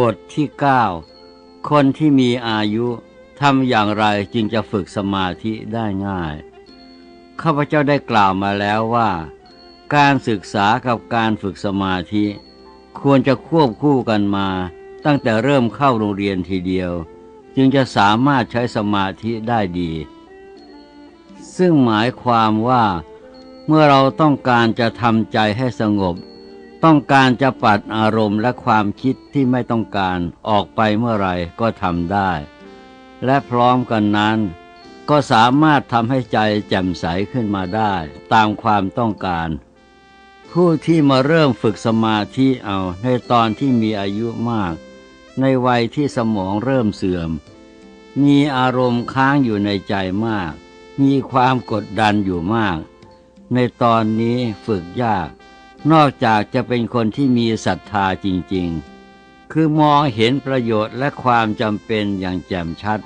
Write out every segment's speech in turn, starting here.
บทที่ 9 คนที่มีอายุทำอย่างไรจึงจะฝึกสมาธิได้ง่าย ข้าพเจ้าได้กล่าวมาแล้วว่า การศึกษากับการฝึกสมาธิ ควรจะควบคู่กันมา ตั้งแต่เริ่มเข้าโรงเรียนทีเดียว จึงจะสามารถใช้สมาธิได้ดี ซึ่งหมายความว่า เมื่อเราต้องการจะทำใจให้สงบ ต้องการจะปัดอารมณ์และความคิดที่ไม่ต้องการออกไปเมื่อไรก็ทำได้ และพร้อมกันนั้น ก็สามารถทำให้ใจแจ่มใสขึ้นมาได้ตามความต้องการ ผู้ที่มาเริ่มฝึกสมาธิเอาในตอนที่มีอายุมาก ในวัยที่สมองเริ่มเสื่อม มีอารมณ์ค้างอยู่ในใจมาก มีความกดดันอยู่มาก ในตอนนี้ฝึกยาก นอกจากจะเป็นคนที่มีศรัทธาจริง ๆ คือมองเห็นประโยชน์และความจำเป็นอย่างแจ่มชัด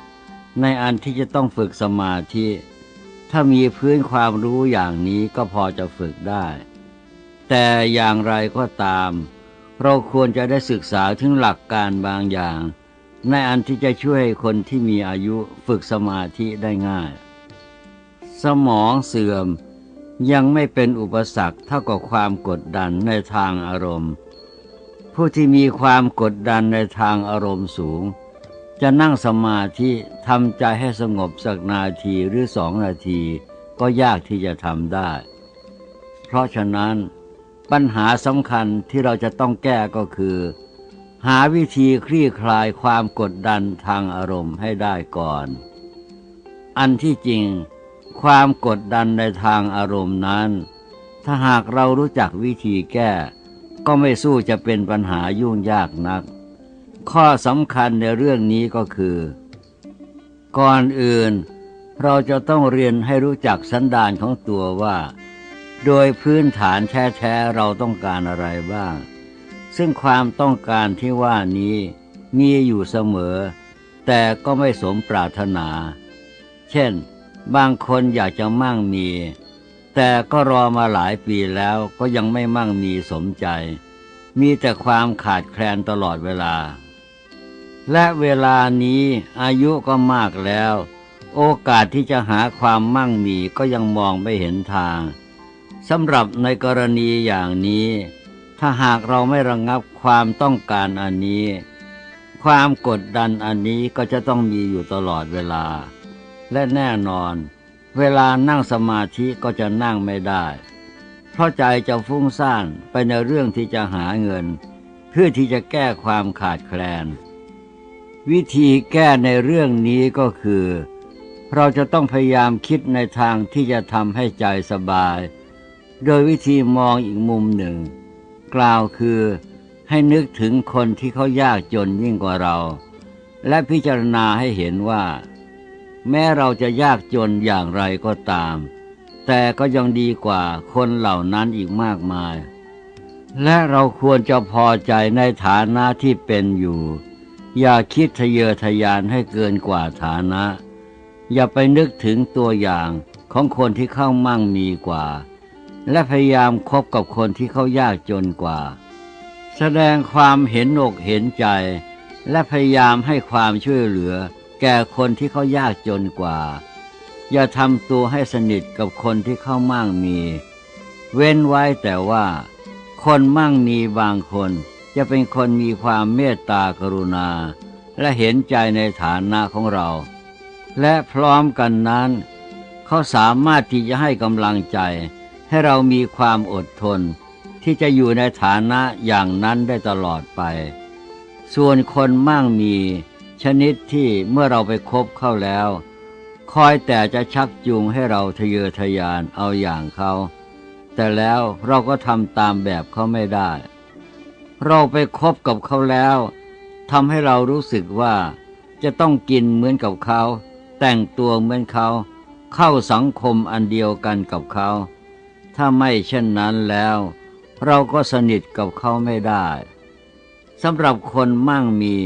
ในอันที่จะต้องฝึกสมาธิ ถ้ามีพื้นความรู้อย่างนี้ก็พอจะฝึกได้ แต่อย่างไรก็ตาม เราควรจะได้ศึกษาถึงหลักการบางอย่าง ในอันที่จะช่วยให้คนที่มีอายุฝึกสมาธิได้ง่าย สมองเสื่อม ยังไม่เป็นอุปสรรคเท่ากับความกดดันในทางอารมณ์ ผู้ที่มีความกดดันในทางอารมณ์สูง จะนั่งสมาธิทำใจให้สงบสักนาทีหรือสองนาทีก็ยากที่จะทำได้ เพราะฉะนั้นปัญหาสำคัญที่เราจะต้องแก้ก็คือ หาวิธีคลี่คลายความกดดันทางอารมณ์ให้ได้ก่อน อันที่จริง ความกดดันในทางอารมณ์นั้น ถ้าหากเรารู้จักวิธีแก้ ก็ไม่สู้จะเป็นปัญหายุ่งยากนัก ข้อสำคัญในเรื่องนี้ก็คือ ก่อนอื่น เราจะต้องเรียนให้รู้จักสันดานของตัวว่า โดยพื้นฐานแท้ๆเราต้องการอะไรบ้าง ซึ่งความต้องการที่ว่านี้มีอยู่เสมอ แต่ก็ไม่สมปรารถนา เช่น บางคนอยากจะมั่งมี แต่ก็รอมาหลายปีแล้วก็ยังไม่มั่งมีสมใจ มีแต่ความขาดแคลนตลอดเวลา และเวลานี้อายุก็มากแล้ว โอกาสที่จะหาความมั่งมีก็ยังมองไม่เห็นทางสำหรับในกรณีอย่างนี้ ถ้าหากเราไม่ระงงับความต้องการอันนี้ ความกดดันอันนี้ก็จะต้องมีอยู่ตลอดเวลา และแน่นอน เวลานั่งสมาธิก็จะนั่งไม่ได้ เพราะใจจะฟุ้งซ่านไปในเรื่องที่จะหาเงิน เพื่อที่จะแก้ความขาดแคลน วิธีแก้ในเรื่องนี้ก็คือ เราจะต้องพยายามคิดในทางที่จะทำให้ใจสบาย โดยวิธีมองอีกมุมหนึ่ง กล่าวคือให้นึกถึงคนที่เขายากจนยิ่งกว่าเรา และพิจารณาให้เห็นว่า แม้เราจะยากจนอย่างไรก็ตาม แต่ก็ยังดีกว่าคนเหล่านั้นอีกมากมาย และเราควรจะพอใจในฐานะที่เป็นอยู่ อย่าคิดทะเยอทะยานให้เกินกว่าฐานะ อย่าไปนึกถึงตัวอย่างของคนที่เข้ามั่งมีกว่า และพยายามคบกับคนที่เขายากจนกว่า แสดงความเห็นอกเห็นใจ และพยายามให้ความช่วยเหลือ แก่คนที่เขายากจนกว่า อย่าทำตัวให้สนิทกับคนที่เข้ามั่งมี เว้นไว้แต่ว่า คนมั่งมีบางคนจะเป็นคนมีความเมตตากรุณา และเห็นใจในฐานะของเรา และพร้อมกันนั้น เขาสามารถที่จะให้กำลังใจ ให้เรามีความอดทน ที่จะอยู่ในฐานะอย่างนั้นได้ตลอดไป ส่วนคนมั่งมี ชนิดที่เมื่อเราไปคบเข้าแล้ว คอยแต่จะชักจูงให้เราทะเยอทะยานเอาอย่างเขา แต่แล้วเราก็ทำตามแบบเขาไม่ได้ เราไปคบกับเขาแล้วทำให้เรารู้สึกว่าจะต้องกินเหมือนกับเขา แต่งตัวเหมือนเขา เข้าสังคมอันเดียวกันกับเขา ถ้าไม่เช่นนั้นแล้ว เราก็สนิทกับเขาไม่ได้สำหรับคนมั่งมี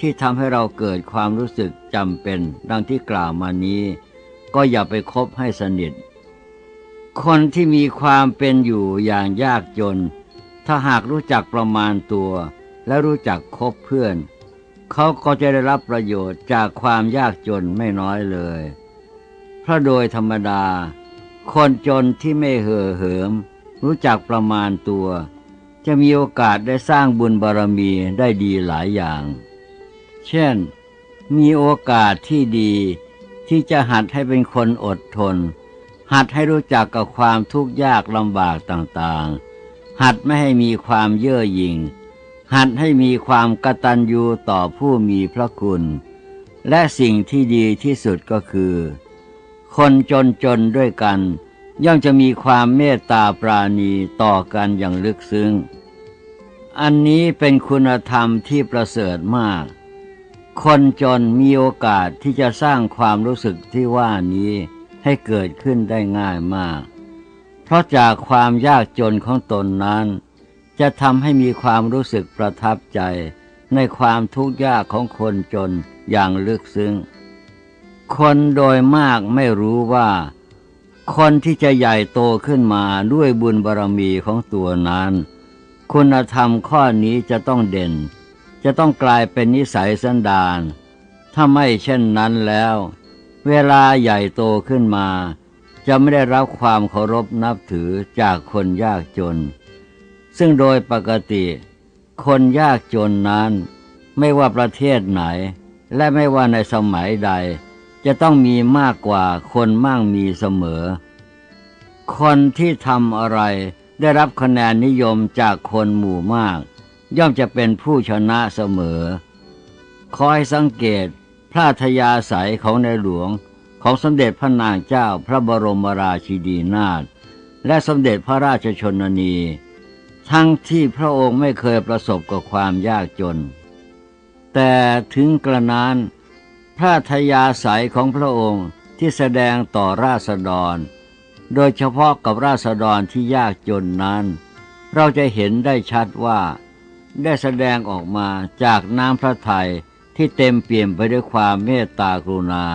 ที่ทำให้เราเกิดความรู้สึกจำเป็นดังที่กล่าวมานี้ ก็อย่าไปคบให้สนิท คนที่มีความเป็นอยู่อย่างยากจน ถ้าหากรู้จักประมาณตัว และรู้จักคบเพื่อน เขาก็จะได้รับประโยชน์จากความยากจนไม่น้อยเลย เพราะโดยธรรมดา คนจนที่ไม่เห่อเหิม รู้จักประมาณตัว จะมีโอกาสได้สร้างบุญบารมีได้ดีหลายอย่าง เช่น มีโอกาสที่ดีที่จะหัดให้เป็นคนอดทน หัดให้รู้จักกับความทุกข์ยากลำบากต่างๆ หัดไม่ให้มีความเย่อหยิ่ง หัดให้มีความกตัญญูต่อผู้มีพระคุณ และสิ่งที่ดีที่สุดก็คือ คนจนจนด้วยกัน ย่อมจะมีความเมตตาปราณีต่อกันอย่างลึกซึ้ง อันนี้เป็นคุณธรรมที่ประเสริฐมาก คนจนมีโอกาสที่จะสร้างความรู้สึกที่ว่านี้ให้เกิดขึ้นได้ง่ายมาก เพราะจากความยากจนของตนนั้น จะทำให้มีความรู้สึกประทับใจในความทุกข์ยากของคนจนอย่างลึกซึ้ง คนโดยมากไม่รู้ว่า คนที่จะใหญ่โตขึ้นมาด้วยบุญบารรมีของตัวนั้น คุณธรรมข้อนี้จะต้องเด่น จะต้องกลายเป็นนิสัยสันดาน ถ้าไม่เช่นนั้นแล้ว เวลาใหญ่โตขึ้นมา จะไม่ได้รับความเคารพนับถือจากคนยากจน ซึ่งโดยปกติ คนยากจนนั้น ไม่ว่าประเทศไหน และไม่ว่าในสมัยใด จะต้องมีมากกว่าคนมั่งมีเสมอ คนที่ทำอะไรได้รับคะแนนนิยมจากคนหมู่มาก ย่อมจะเป็นผู้ชนะเสมอ คอยสังเกตพระธยาศัยของในหลวงของสมเด็จพระนางเจ้าพระบรมราชินีนาถและสมเด็จพระราชชนนี ทั้งที่พระองค์ไม่เคยประสบกับความยากจน แต่ถึงกระนั้นพระธยาศัยของพระองค์ที่แสดงต่อราษฎร โดยเฉพาะกับราษฎรที่ยากจนนั้น เราจะเห็นได้ชัดว่า ได้แสดงออกมาจากน้ำพระทัยที่เต็มเปี่ยมไปด้วยความเมตตากรุณา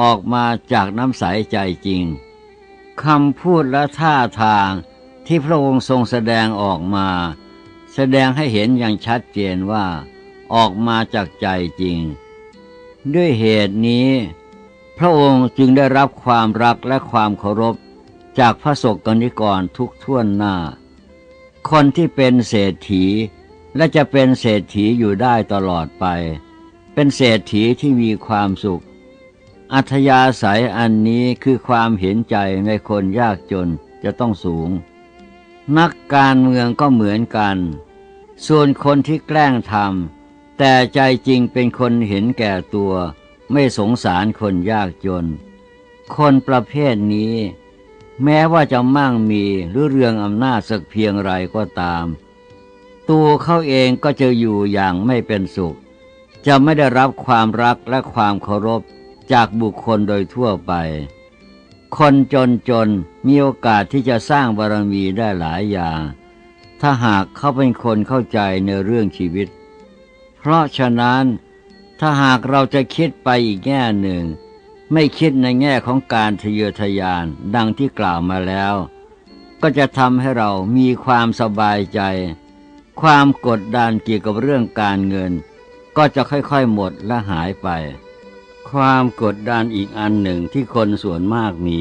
ออกมาจากน้ำใสใจจริงคำพูดและท่าทางที่พระองค์ทรงแสดงออกมา แสดงให้เห็นอย่างชัดเจนว่า ออกมาจากใจจริง ด้วยเหตุนี้ พระองค์จึงได้รับความรักและความเคารพจากพระสกนิกรทุกท่วนหน้า คนที่เป็นเศรษฐี และจะเป็นเศรษฐีอยู่ได้ตลอดไป เป็นเศรษฐีที่มีความสุข อัธยาศัยอันนี้คือความเห็นใจในคนยากจนจะต้องสูง นักการเมืองก็เหมือนกัน ส่วนคนที่แกล้งทำแต่ใจจริงเป็นคนเห็นแก่ตัว ไม่สงสารคนยากจน คนประเภทนี้ แม้ว่าจะมั่งมีหรือเรื่องอำนาจสักเพียงไรก็ตาม ตัวเขาเองก็จะอยู่อย่างไม่เป็นสุข จะไม่ได้รับความรักและความเคารพจากบุคคลโดยทั่วไป คนจนจนมีโอกาสที่จะสร้างบารมีได้หลายอย่าง ถ้าหากเขาเป็นคนเข้าใจในเรื่องชีวิต เพราะฉะนั้นถ้าหากเราจะคิดไปอีกแง่หนึ่ง ไม่คิดในแง่ของการทะเยอทะยานดังที่กล่าวมาแล้ว ก็จะทำให้เรามีความสบายใจ ความกดดันเกี่ยวกับเรื่องการเงิน ก็จะค่อยๆหมดและหายไป ความกดดันอีกอันหนึ่งที่คนส่วนมากมี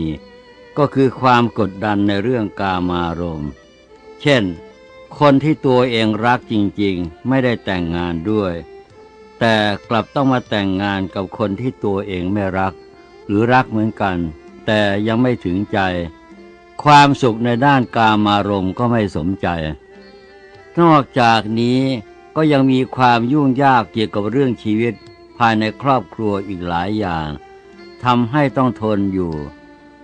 ก็คือความกดดันในเรื่องกามารมณ์ เช่น คนที่ตัวเองรักจริงๆ ไม่ได้แต่งงานด้วย แต่กลับต้องมาแต่งงานกับคนที่ตัวเองไม่รัก หรือรักเหมือนกัน แต่ยังไม่ถึงใจ ความสุขในด้านกามารมณ์ก็ไม่สมใจ นอกจากนี้ก็ยังมีความยุ่งยากเกี่ยวกับเรื่องชีวิตภายในครอบครัวอีกหลายอย่างทำให้ต้องทนอยู่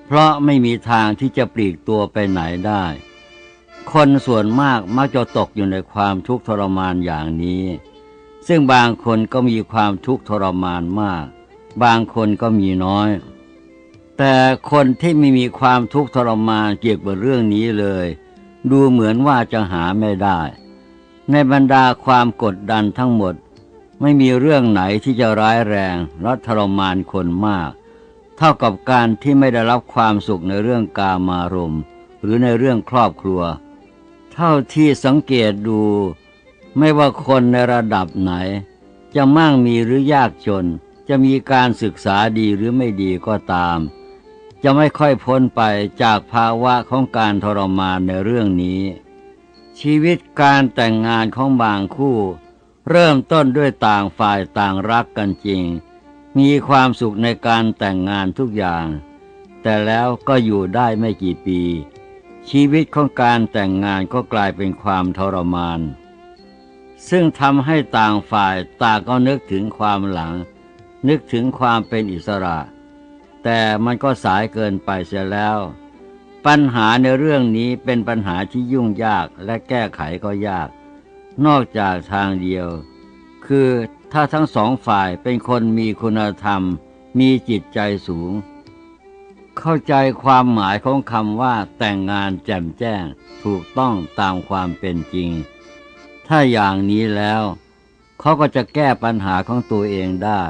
เพราะไม่มีทางที่จะปลีกตัวไปไหนได้ คนส่วนมากมักจะตกอยู่ในความทุกข์ทรมานอย่างนี้ ซึ่งบางคนก็มีความทุกข์ทรมานมาก บางคนก็มีน้อย แต่คนที่ไม่มีความทุกข์ทรมานเกี่ยวกับเรื่องนี้เลย ดูเหมือนว่าจะหาไม่ได้ ในบรรดาความกดดันทั้งหมด ไม่มีเรื่องไหนที่จะร้ายแรงและทรมานคนมาก เท่ากับการที่ไม่ได้รับความสุขในเรื่องกามารมณ์ หรือในเรื่องครอบครัว เท่าที่สังเกตดู ไม่ว่าคนในระดับไหน จะมั่งมีหรือยากจน จะมีการศึกษาดีหรือไม่ดีก็ตาม จะไม่ค่อยพ้นไปจากภาวะของการทรมานในเรื่องนี้ ชีวิตการแต่งงานของบางคู่ เริ่มต้นด้วยต่างฝ่ายต่างรักกันจริง มีความสุขในการแต่งงานทุกอย่าง แต่แล้วก็อยู่ได้ไม่กี่ปี ชีวิตของการแต่งงานก็กลายเป็นความทรมาน ซึ่งทำให้ต่างฝ่ายต่างก็นึกถึงความหลัง นึกถึงความเป็นอิสระ แต่มันก็สายเกินไปเสียแล้ว ปัญหาในเรื่องนี้เป็นปัญหาที่ยุ่งยากและแก้ไขก็ยาก นอกจากทางเดียว คือถ้าทั้งสองฝ่ายเป็นคนมีคุณธรรม มีจิตใจสูง เข้าใจความหมายของคำว่าแต่งงานแจ่มแจ้งถูกต้องตามความเป็นจริง ถ้าอย่างนี้แล้ว เขาก็จะแก้ปัญหาของตัวเองได้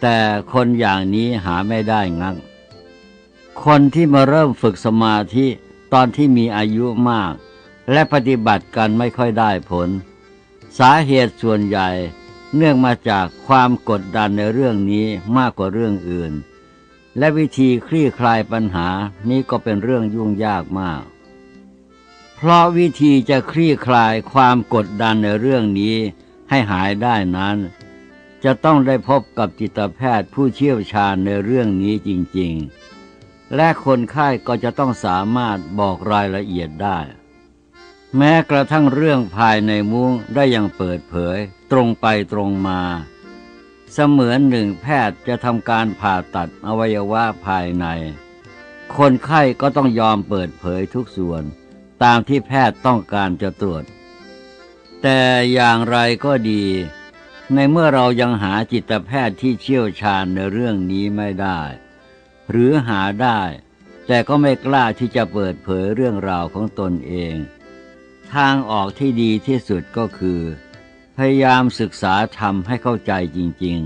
แต่คนอย่างนี้หาไม่ได้งัก คนที่มาเริ่มฝึกสมาธิตอนที่มีอายุมาก และปฏิบัติกันไม่ค่อยได้ผล สาเหตุส่วนใหญ่เนื่องมาจากความกดดันในเรื่องนี้มากกว่าเรื่องอื่น และวิธีคลี่คลายปัญหานี้ก็เป็นเรื่องยุ่งยากมาก เพราะวิธีจะคลี่คลายความกดดันในเรื่องนี้ให้หายได้นั้น จะต้องได้พบกับจิตแพทย์ผู้เชี่ยวชาญในเรื่องนี้จริง ๆ และคนไข้ก็จะต้องสามารถบอกรายละเอียดได้ แม้กระทั่งเรื่องภายในมุ้งได้อย่างเปิดเผย ตรงไปตรงมา เสมือนหนึ่งแพทย์จะทำการผ่าตัดอวัยวะภายใน คนไข้ก็ต้องยอมเปิดเผยทุกส่วน ตามที่แพทย์ต้องการจะตรวจ แต่อย่างไรก็ดี ในเมื่อเรายังหาจิตแพทย์ที่เชี่ยวชาญในเรื่องนี้ไม่ได้ หรือหาได้ แต่ก็ไม่กล้าที่จะเปิดเผยเรื่องราวของตนเอง ทางออกที่ดีที่สุดก็คือ พยายามศึกษาธรรมให้เข้าใจจริง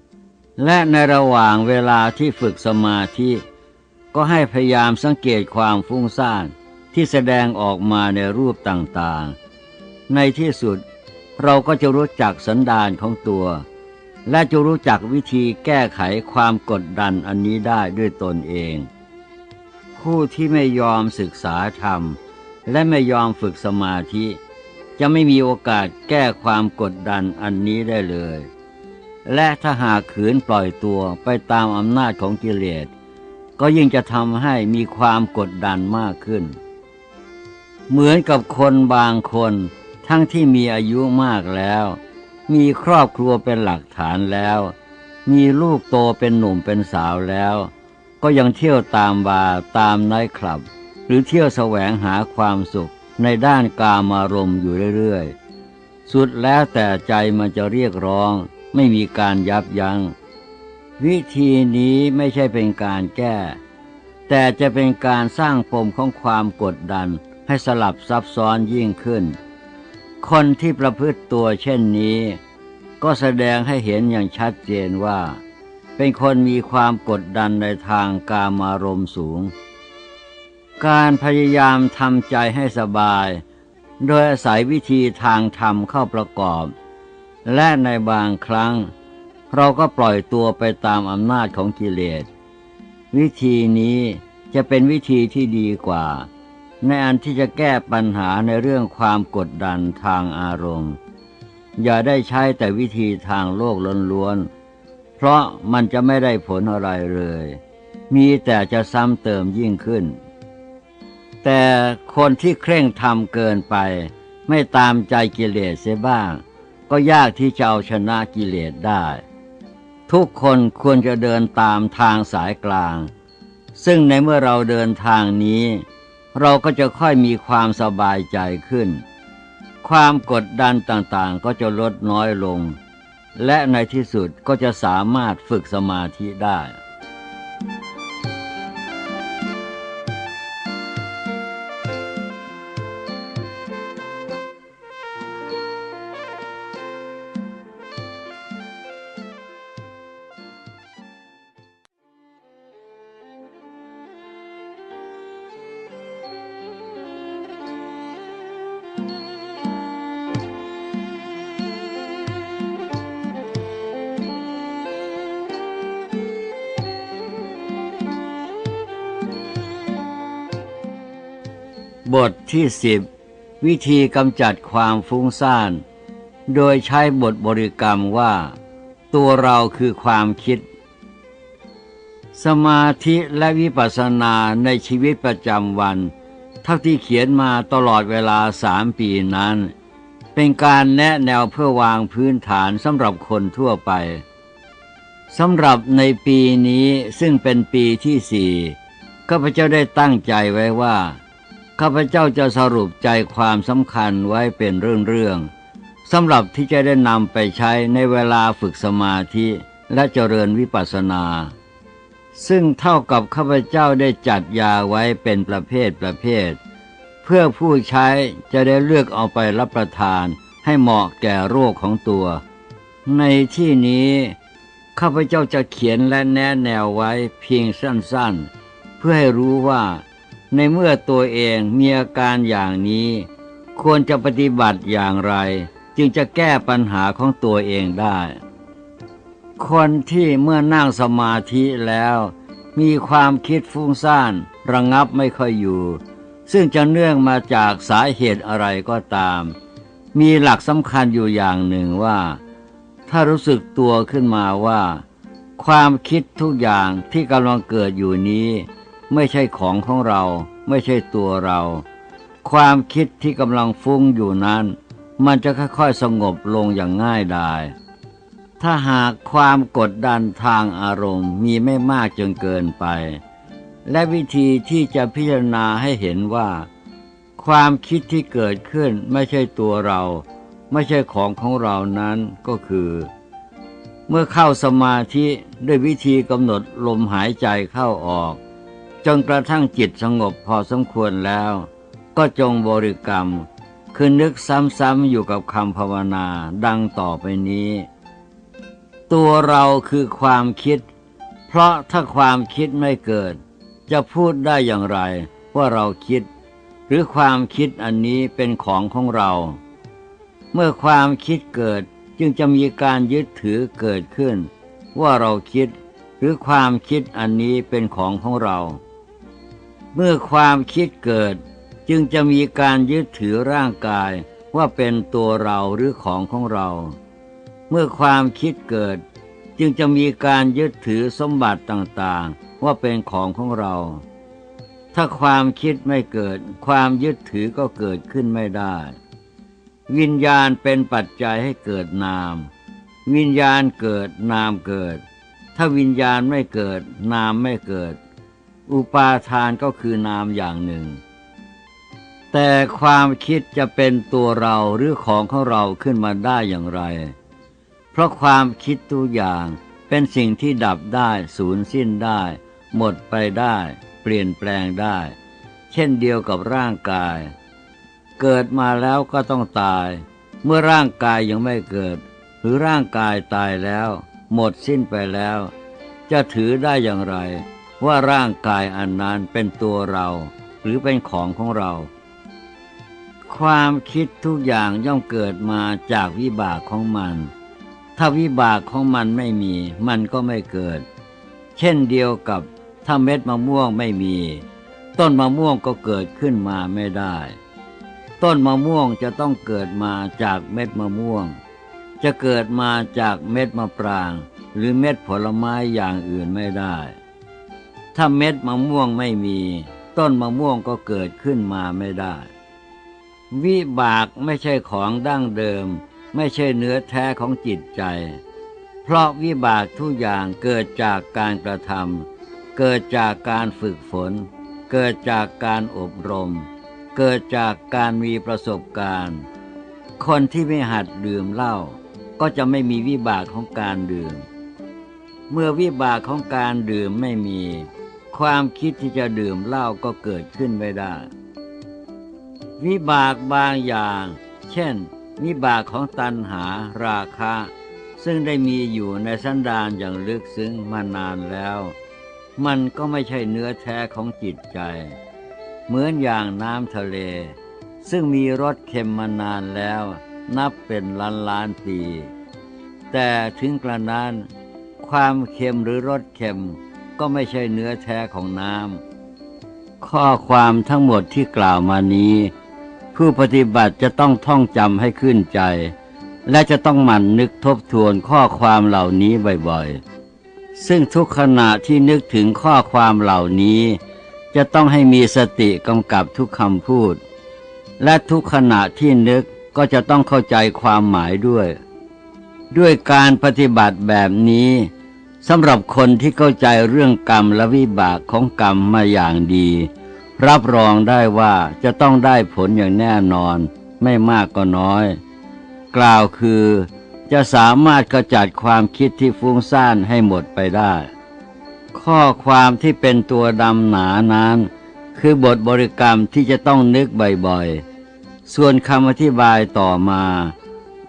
ๆ และในระหว่างเวลาที่ฝึกสมาธิ ก็ให้พยายามสังเกตความฟุ้งซ่านที่แสดงออกมาในรูปต่างๆ ในที่สุด เราก็จะรู้จักสันดานของตัว และจะรู้จักวิธีแก้ไขความกดดันอันนี้ได้ด้วยตนเอง ผู้ที่ไม่ยอมศึกษาธรรม และไม่ยอมฝึกสมาธิ จะไม่มีโอกาสแก้ความกดดันอันนี้ได้เลย และถ้าหากขืนปล่อยตัวไปตามอำนาจของกิเลส ก็ยิ่งจะทำให้มีความกดดันมากขึ้น เหมือนกับคนบางคน ทั้งที่มีอายุมากแล้ว มีครอบครัวเป็นหลักฐานแล้ว มีลูกโตเป็นหนุ่มเป็นสาวแล้ว ก็ยังเที่ยวตามบาร์ตามไนท์คลับ หรือเที่ยวแสวงหาความสุขในด้านกามารมณ์อยู่เรื่อยๆ สุดแล้วแต่ใจมันจะเรียกร้อง ไม่มีการยับยัง้ง วิธีนี้ไม่ใช่เป็นการแก้ แต่จะเป็นการสร้างปมของความกดดันให้สลับซับซ้อนยิ่งขึ้น คนที่ประพฤติตัวเช่นนี้ ก็แสดงให้เห็นอย่างชัดเจนว่า เป็นคนมีความกดดันในทางกามารมณ์สูง การพยายามทำใจให้สบาย โดยอาศัยวิธีทางธรรมเข้าประกอบ และในบางครั้ง เราก็ปล่อยตัวไปตามอำนาจของกิเลส วิธีนี้จะเป็นวิธีที่ดีกว่า ในอันที่จะแก้ปัญหาในเรื่องความกดดันทางอารมณ์ อย่าได้ใช้แต่วิธีทางโลกล้วนๆ เพราะมันจะไม่ได้ผลอะไรเลย มีแต่จะซ้ำเติมยิ่งขึ้น แต่คนที่เคร่งทำเกินไป ไม่ตามใจกิเลสเสียบ้าง ก็ยากที่จะเอาชนะกิเลสได้ ทุกคนควรจะเดินตามทางสายกลาง ซึ่งในเมื่อเราเดินทางนี้ เราก็จะค่อยมีความสบายใจขึ้น ความกดดันต่างๆก็จะลดน้อยลง และในที่สุดก็จะสามารถฝึกสมาธิได้ บทที่สิบวิธีกำจัดความฟุ้งซ่าน โดยใช้บทบริกรรมว่า ตัวเราคือความคิด สมาธิและวิปัสสนาในชีวิตประจำวัน เท่าที่เขียนมาตลอดเวลาสามปีนั้น เป็นการแนะแนวเพื่อวางพื้นฐานสำหรับคนทั่วไปสำหรับในปีนี้ซึ่งเป็นปีที่สี่ข้าพเจ้าได้ตั้งใจไว้ว่า ข้าพเจ้าจะสรุปใจความสำคัญไว้เป็นเรื่องๆสำหรับที่จะได้นำไปใช้ในเวลาฝึกสมาธิและเจริญวิปัสสนา ซึ่งเท่ากับข้าพเจ้าได้จัดยาไว้เป็นประเภทประเภท เพื่อผู้ใช้จะได้เลือกเอาไปรับประทานให้เหมาะแก่โรคของตัว ในที่นี้ข้าพเจ้าจะเขียนและแนะแนวไว้เพียงสั้นๆ เพื่อให้รู้ว่า ในเมื่อตัวเองมีอาการอย่างนี้ ควรจะปฏิบัติอย่างไร จึงจะแก้ปัญหาของตัวเองได้ คนที่เมื่อนั่งสมาธิแล้ว มีความคิดฟุ้งซ่านระงับไม่ค่อยอยู่ ซึ่งจะเนื่องมาจากสาเหตุอะไรก็ตาม มีหลักสำคัญอยู่อย่างหนึ่งว่า ถ้ารู้สึกตัวขึ้นมาว่า ความคิดทุกอย่างที่กำลังเกิดอยู่นี้ ไม่ใช่ของของเรา ไม่ใช่ตัวเรา ความคิดที่กำลังฟุ้งอยู่นั้น มันจะค่อยๆสงบลงอย่างง่ายดายถ้าหากความกดดันทางอารมณ์มีไม่มากจนเกินไป และวิธีที่จะพิจารณาให้เห็นว่า ความคิดที่เกิดขึ้นไม่ใช่ตัวเรา ไม่ใช่ของของเรานั้นก็คือ เมื่อเข้าสมาธิด้วยวิธีกำหนดลมหายใจเข้าออก จนกระทั่งจิตสงบพอสมควรแล้ว ก็จงบริกรรม คือนึกซ้ำๆอยู่กับคำภาวนาดังต่อไปนี้ ตัวเราคือความคิด เพราะถ้าความคิดไม่เกิด จะพูดได้อย่างไรว่าเราคิด หรือความคิดอันนี้เป็นของของเรา เมื่อความคิดเกิดจึงจะมีการยึดถือเกิดขึ้น ว่าเราคิด หรือความคิดอันนี้เป็นของของเรา เมื่อความคิดเกิดจึงจะมีการยึดถือร่างกายว่าเป็นตัวเราหรือของของเรา เมื่อความคิดเกิด จึงจะมีการยึดถือสมบัติต่างๆ ว่าเป็นของของเรา ถ้าความคิดไม่เกิด ความยึดถือก็เกิดขึ้นไม่ได้ วิญญาณเป็นปัจจัยให้เกิดนาม วิญญาณเกิดนามเกิด ถ้าวิญญาณไม่เกิด นามไม่เกิด อุปาทานก็คือนามอย่างหนึ่ง แต่ความคิดจะเป็นตัวเราหรือของของเราขึ้นมาได้อย่างไร เพราะความคิดตัวอย่างเป็นสิ่งที่ดับได้สูญสิ้นได้ หมดไปได้ เปลี่ยนแปลงได้ เช่นเดียวกับร่างกาย เกิดมาแล้วก็ต้องตาย เมื่อร่างกายยังไม่เกิด หรือร่างกายตายแล้ว หมดสิ้นไปแล้ว จะถือได้อย่างไร ว่าร่างกายอันนั้นเป็นตัวเรา หรือเป็นของของเรา ความคิดทุกอย่างย่อมเกิดมาจากวิบากของมัน ถ้าวิบากของมันไม่มี มันก็ไม่เกิด เช่นเดียวกับถ้าเม็ดมะม่วงไม่มี ต้นมะม่วงก็เกิดขึ้นมาไม่ได้ ต้นมะม่วงจะต้องเกิดมาจากเม็ดมะม่วง จะเกิดมาจากเม็ดมะปราง หรือเม็ดผลไม้อย่างอื่นไม่ได้ ถ้าเม็ดมะม่วงไม่มี ต้นมะม่วงก็เกิดขึ้นมาไม่ได้ วิบากไม่ใช่ของดั้งเดิม ไม่ใช่เนื้อแท้ของจิตใจ เพราะวิบากทุกอย่างเกิดจากการกระทำเกิดจากการฝึกฝน เกิดจากการอบรม เกิดจากการมีประสบการณ์ คนที่ไม่หัดดื่มเหล้าก็จะไม่มีวิบากของการดื่ม เมื่อวิบากของการดื่มไม่มี ความคิดที่จะดื่มเหล้าก็เกิดขึ้นไม่ได้ วิบากบางอย่าง เช่น วิบากของตัณหาราคะ ซึ่งได้มีอยู่ในสันดานอย่างลึกซึ้งมานานแล้ว มันก็ไม่ใช่เนื้อแท้ของจิตใจ เหมือนอย่างน้ำทะเล ซึ่งมีรสเค็มมานานแล้ว นับเป็นล้านล้านปี แต่ถึงกระนั้น ความเค็มหรือรสเค็ม ก็ไม่ใช่เนื้อแท้ของน้ำข้อความทั้งหมดที่กล่าวมานี้ ผู้ปฏิบัติจะต้องท่องจำให้ขึ้นใจ และจะต้องหมั่นนึกทบทวนข้อความเหล่านี้บ่อยๆ ซึ่งทุกขณะที่นึกถึงข้อความเหล่านี้ จะต้องให้มีสติกำกับทุกคำพูด และทุกขณะที่นึกก็จะต้องเข้าใจความหมายด้วย ด้วยการปฏิบัติแบบนี้ สำหรับคนที่เข้าใจเรื่องกรรมและวิบากของกรรมมาอย่างดี รับรองได้ว่าจะต้องได้ผลอย่างแน่นอน ไม่มากก็น้อย กล่าวคือ จะสามารถกระจัดความคิดที่ฟุ้งซ่านให้หมดไปได้ ข้อความที่เป็นตัวดำหนานั้น คือบทบริกรรมที่จะต้องนึกบ่อยๆ ส่วนคำอธิบายต่อมา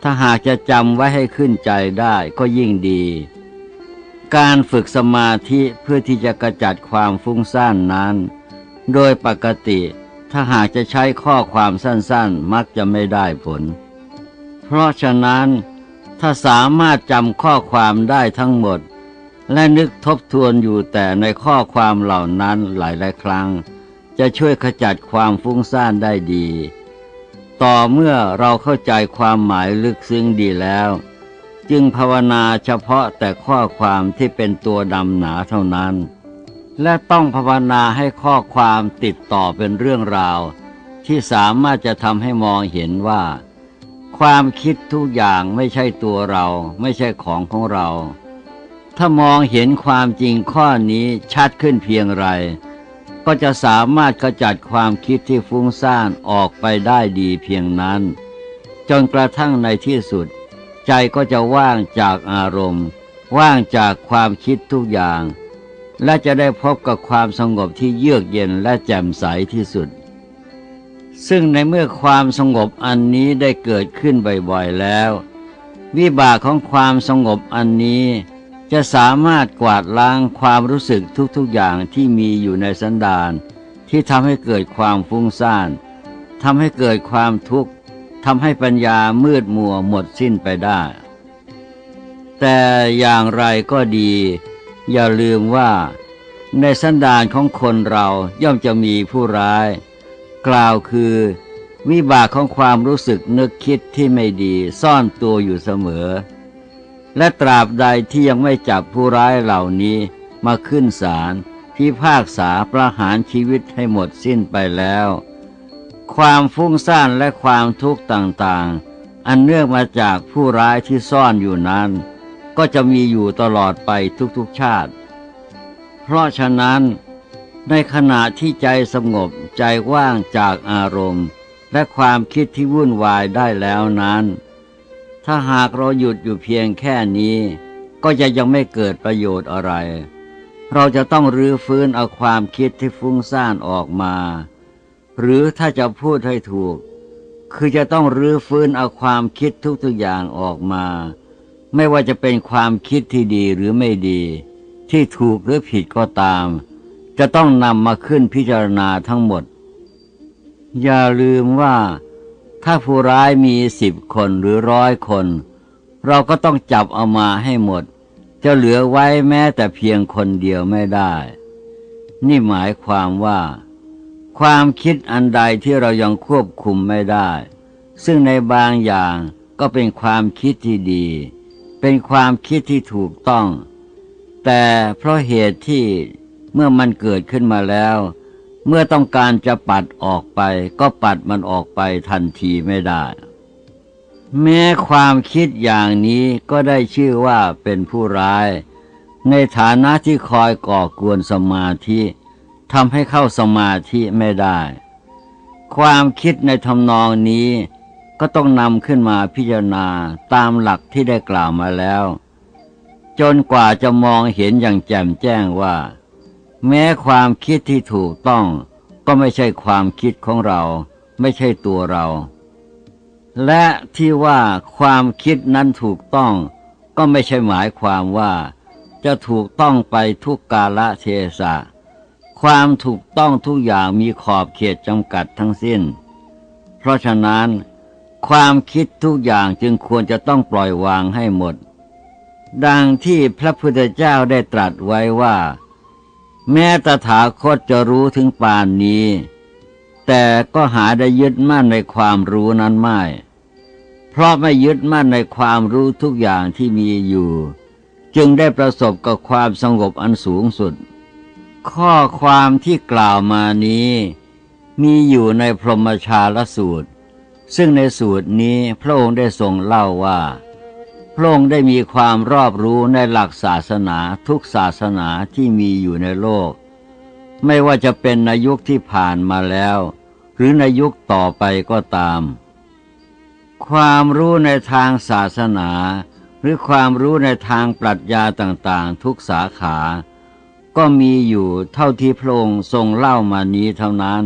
ถ้าหากจะจำไว้ให้ขึ้นใจได้ก็ยิ่งดี การฝึกสมาธิเพื่อที่จะกระจัดความฟุ้งซ่านนั้น โดยปกติถ้าหากจะใช้ข้อความสั้นๆ มักจะไม่ได้ผล เพราะฉะนั้นถ้าสามารถจำข้อความได้ทั้งหมด และนึกทบทวนอยู่แต่ในข้อความเหล่านั้นหลายๆครั้ง จะช่วยขจัดความฟุ้งซ่านได้ดี ต่อเมื่อเราเข้าใจความหมายลึกซึ้งดีแล้ว จึงภาวนาเฉพาะแต่ข้อความที่เป็นตัวดำหนาเท่านั้น และต้องภาวนาให้ข้อความติดต่อเป็นเรื่องราว ที่สามารถจะทำให้มองเห็นว่า ความคิดทุกอย่างไม่ใช่ตัวเรา ไม่ใช่ของของเรา ถ้ามองเห็นความจริงข้อนี้ชัดขึ้นเพียงไร ก็จะสามารถขจัดความคิดที่ฟุ้งซ่านออกไปได้ดีเพียงนั้น จนกระทั่งในที่สุด ใจก็จะว่างจากอารมณ์ ว่างจากความคิดทุกอย่าง และจะได้พบกับความสงบที่เยือกเย็นและแจ่มใสที่สุด ซึ่งในเมื่อความสงบอันนี้ได้เกิดขึ้นบ่อยๆแล้ว วิบากของความสงบอันนี้จะสามารถกวาดล้างความรู้สึกทุกๆอย่างที่มีอยู่ในสันดานที่ทำให้เกิดความฟุ้งซ่านทำให้เกิดความทุกข์ ทำให้ปัญญามืดมัวหมดสิ้นไปได้ แต่อย่างไรก็ดี อย่าลืมว่า ในสันดานของคนเราย่อมจะมีผู้ร้าย กล่าวคือ วิบากของความรู้สึกนึกคิดที่ไม่ดีซ่อนตัวอยู่เสมอ และตราบใดที่ยังไม่จับผู้ร้ายเหล่านี้มาขึ้นศาลพิพากษาประหารชีวิตให้หมดสิ้นไปแล้ว ความฟุ้งซ่านและความทุกข์ต่างๆ อันเนื่องมาจากผู้ร้ายที่ซ่อนอยู่นั้น ก็จะมีอยู่ตลอดไปทุกๆชาติ เพราะฉะนั้น ในขณะที่ใจสงบใจว่างจากอารมณ์ และความคิดที่วุ่นวายได้แล้วนั้น ถ้าหากเราหยุดอยู่เพียงแค่นี้ ก็จะยังไม่เกิดประโยชน์อะไร เราจะต้องรื้อฟื้นเอาความคิดที่ฟุ้งซ่านออกมา หรือถ้าจะพูดให้ถูก คือจะต้องรื้อฟื้นเอาความคิดทุกๆอย่างออกมา ไม่ว่าจะเป็นความคิดที่ดีหรือไม่ดี ที่ถูกหรือผิดก็ตาม จะต้องนำมาขึ้นพิจารณาทั้งหมด อย่าลืมว่า ถ้าผู้ร้ายมีสิบคนหรือร้อยคน เราก็ต้องจับเอามาให้หมด จะเหลือไว้แม้แต่เพียงคนเดียวไม่ได้ นี่หมายความว่า ความคิดอันใดที่เรายังควบคุมไม่ได้ ซึ่งในบางอย่างก็เป็นความคิดที่ดี เป็นความคิดที่ถูกต้อง แต่เพราะเหตุที่เมื่อมันเกิดขึ้นมาแล้ว เมื่อต้องการจะปัดออกไป ก็ปัดมันออกไปทันทีไม่ได้ แม้ความคิดอย่างนี้ก็ได้ชื่อว่าเป็นผู้ร้าย ในฐานะที่คอยก่อกวนสมาธิ ทำให้เข้าสมาธิไม่ได้ ความคิดในทำนองนี้ก็ต้องนำขึ้นมาพิจารณาตามหลักที่ได้กล่าวมาแล้ว จนกว่าจะมองเห็นอย่างแจ่มแจ้งว่า แม้ความคิดที่ถูกต้องก็ไม่ใช่ความคิดของเรา ไม่ใช่ตัวเรา และที่ว่าความคิดนั้นถูกต้อง ก็ไม่ใช่หมายความว่า จะถูกต้องไปทุกกาลเทศะ ความถูกต้องทุกอย่างมีขอบเขตจำกัดทั้งสิ้น เพราะฉะนั้น ความคิดทุกอย่างจึงควรจะต้องปล่อยวางให้หมด ดังที่พระพุทธเจ้าได้ตรัสไว้ว่า แม้ตถาคตจะรู้ถึงปานนี้ แต่ก็หาได้ยึดมั่นในความรู้นั้นไม่ เพราะไม่ยึดมั่นในความรู้ทุกอย่างที่มีอยู่ จึงได้ประสบกับความสงบอันสูงสุด ข้อความที่กล่าวมานี้ มีอยู่ในพรหมชาลสูตร ซึ่งในสูตรนี้พระองค์ได้ทรงเล่าว่า พระองค์ได้มีความรอบรู้ในหลักศาสนาทุกศาสนาที่มีอยู่ในโลก ไม่ว่าจะเป็นในยุคที่ผ่านมาแล้ว หรือในยุคต่อไปก็ตาม ความรู้ในทางศาสนา หรือความรู้ในทางปรัชญาต่างๆ ทุกสาขา ก็มีอยู่เท่าที่พระองค์ทรงเล่ามานี้เท่านั้น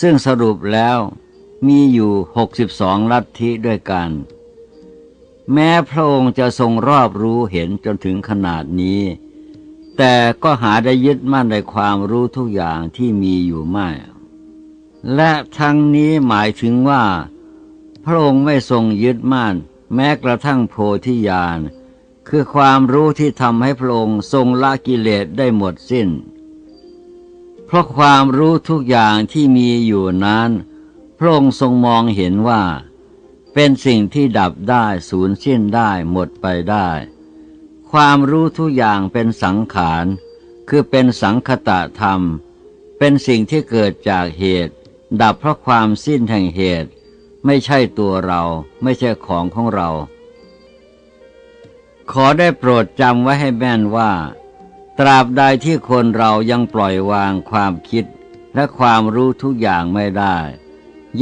ซึ่งสรุปแล้วมีอยู่62ลัทธิด้วยกัน แม้พระองค์จะทรงรอบรู้เห็นจนถึงขนาดนี้ แต่ก็หาได้ยึดมั่นในความรู้ทุกอย่างที่มีอยู่ไม่ และทั้งนี้หมายถึงว่า พระองค์ไม่ทรงยึดมั่น แม้กระทั่งโพธิญาณ คือความรู้ที่ทำให้พระองค์ทรงละกิเลสได้หมดสิ้น เพราะความรู้ทุกอย่างที่มีอยู่นั้น พระองค์ทรงมองเห็นว่า เป็นสิ่งที่ดับได้สูญสิ้นได้หมดไปได้ ความรู้ทุกอย่างเป็นสังขาร คือเป็นสังคตะธรรม เป็นสิ่งที่เกิดจากเหตุ ดับเพราะความสิ้นแห่งเหตุ ไม่ใช่ตัวเราไม่ใช่ของของเรา ขอได้โปรดจำไว้ให้แม่นว่า ตราบใดที่คนเรายังปล่อยวางความคิดและความรู้ทุกอย่างไม่ได้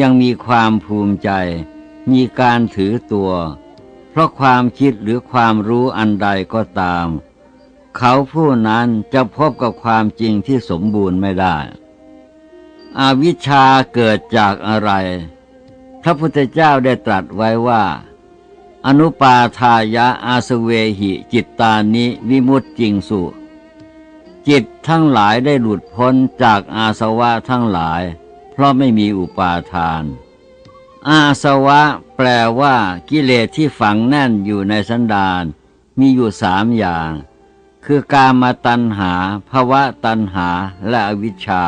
ยังมีความภูมิใจ มีการถือตัว เพราะความคิดหรือความรู้อันใดก็ตาม เขาผู้นั้นจะพบกับความจริงที่สมบูรณ์ไม่ได้อาวิชชาเกิดจากอะไร พระพุทธเจ้าได้ตรัสไว้ว่า อนุปาทายะอาสเวหิ จิตตานิวิมุตจิงสุจิตทั้งหลายได้หลุดพ้นจากอาสวะทั้งหลาย เพราะไม่มีอุปาทาน อาสวะแปลว่ากิเลสที่ฝังแน่นอยู่ในสันดานมีอยู่สามอย่าง คือกามาตัณหาภวะตัณหาและอวิชชา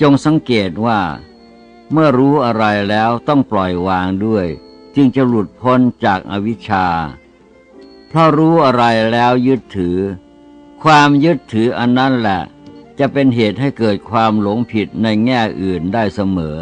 จงสังเกตว่า เมื่อรู้อะไรแล้วต้องปล่อยวางด้วย จึงจะหลุดพ้นจากอวิชชา เพราะรู้อะไรแล้วยึดถือ ความยึดถืออันนั้นแหละ จะเป็นเหตุให้เกิดความหลงผิดในแง่อื่นได้เสมอ